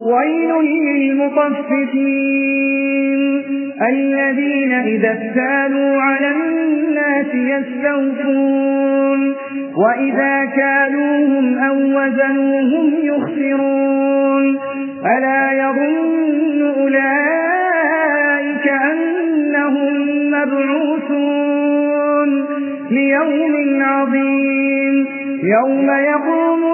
ويل للمطففين. الذين إذا افتالوا على الناس يستوفون. وإذا كالوهم أو وزنوهم يخسرون. ألا يظن أولئك أنهم مبعوثون. ليوم عظيم. يوم يقوم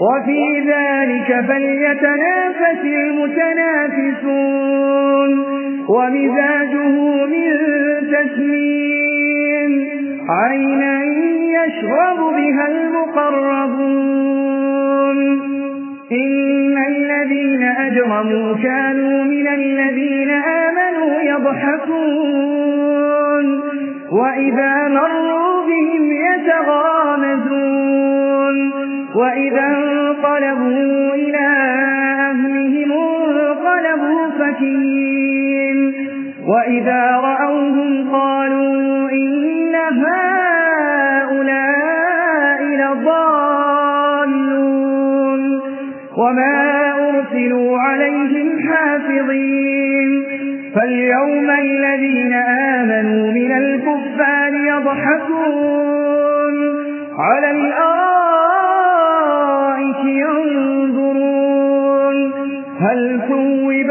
وفي ذلك فليتنافس المتنافسون ومزاجه من تسليم عينا يشرب بها المقربون إن الذين أجرموا كانوا من الذين آمنوا يضحكون وإذا مروا بهم يتغامزون وإذا فكين وإذا رأوهم قالوا إن هؤلاء لضالون وما أرسلوا عليهم حافظين فاليوم الذين آمنوا من الكفار يضحكون على الأرائك ينظرون هل ثوب